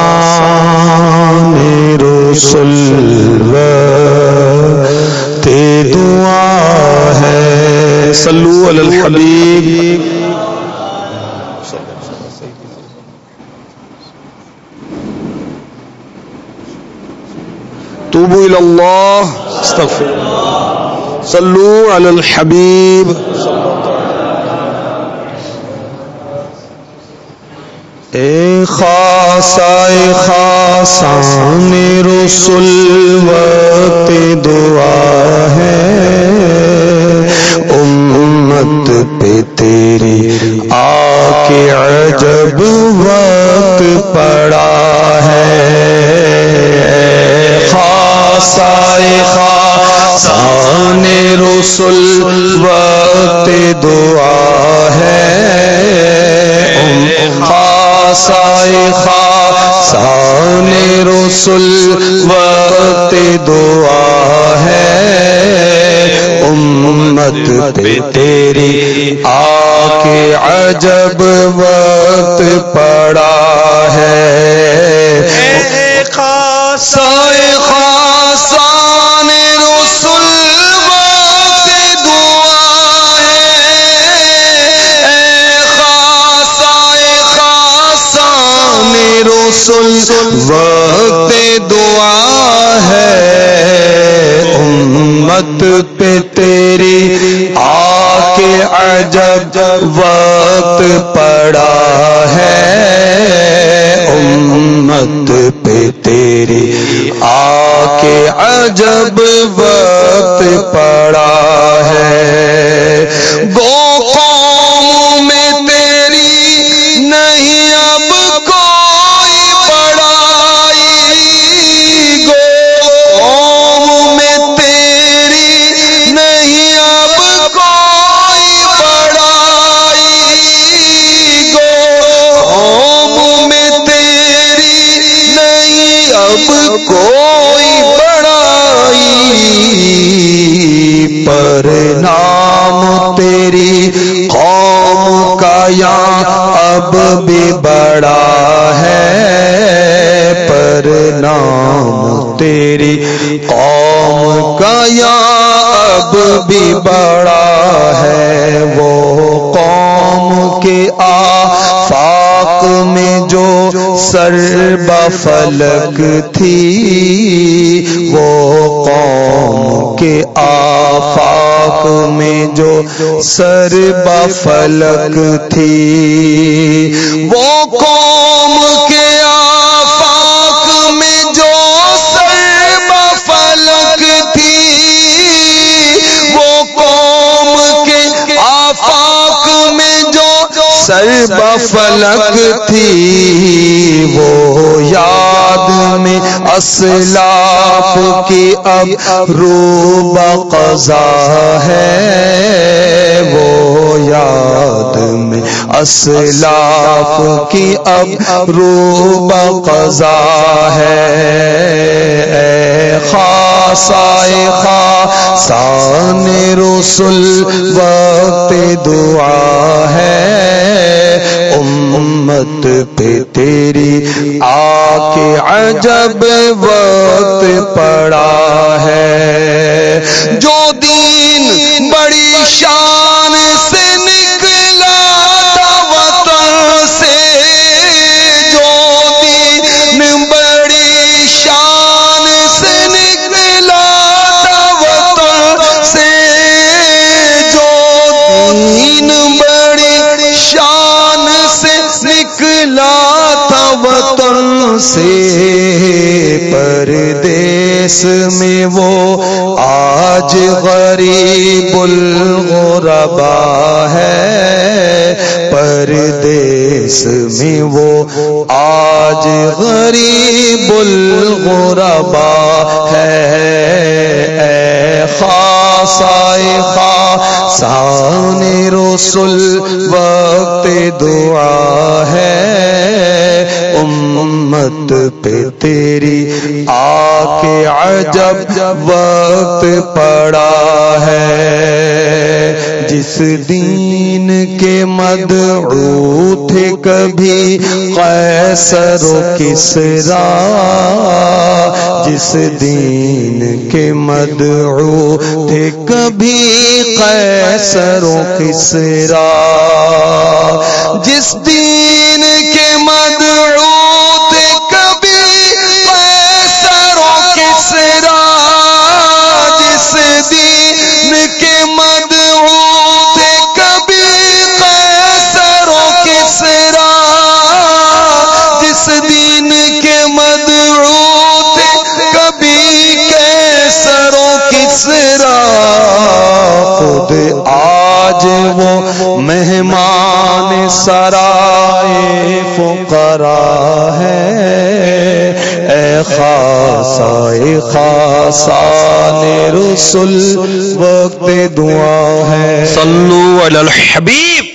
خاصان رسل تے دعا ہے صلو علی الحبیب توبوا الى الله استغفر صلوا على الحبيب اے خاصائے خاصان رسول وقت دعا ہے۔ امت پہ تیری آ کے عجب وقت پڑا ہے۔ خاصائے خاصان رسول وقت دعا رسول وقت دعا ہے امت پہ تیری آ کے عجب وقت پڑا۔ رسول، وقت دعا ہے، امت پہ تیری آ کے عجب وقت پڑا ہے، امت پہ تیری آ کے عجب وقت پڑا ہے۔ پر نام تیری قوم کا یا اب بھی بڑا ہے۔ پر نام تیری قوم کا یا اب بھی بڑا ہے۔ وہ قوم سر بفلک تھی، وہ قوم کے آفاق میں جو سر بفلک تھی۔ وہ قوم کے سر بفلک تھی وہ یاد میں اسلاف کی اب رو بقضا ہے وہ یاد میں اسلاف کی اب رو بقضا ہے خاصائے خاصان رسول وقت دعا ہے بڑی شان سے نکلا تھا وطن سے جو دین بڑی شان سے نکلا تھا وطن سے جو دین بڑی شان سے نکلا تھا وطن سے پردے پردیس میں وہ آج غریب الغربا ہے، پردیس میں وہ آج غریب الغربا ہے۔ اے خاصائے خاصان رسول، وقت دعا ہے۔ امت پہ تیری آ کے عجب وقت پڑا ہے۔ جس دین کے مدعو تھے کبھی قیصر و کسرا۔ جس دین کے مدعو تھے کبھی قیصر و کسرا۔ جس دین کے خود آج وہ مہمان سرائے فقرا ہے۔ اے خاصا اے خاصا رسول وقت دعا ہے۔ صلو علی الحبیب۔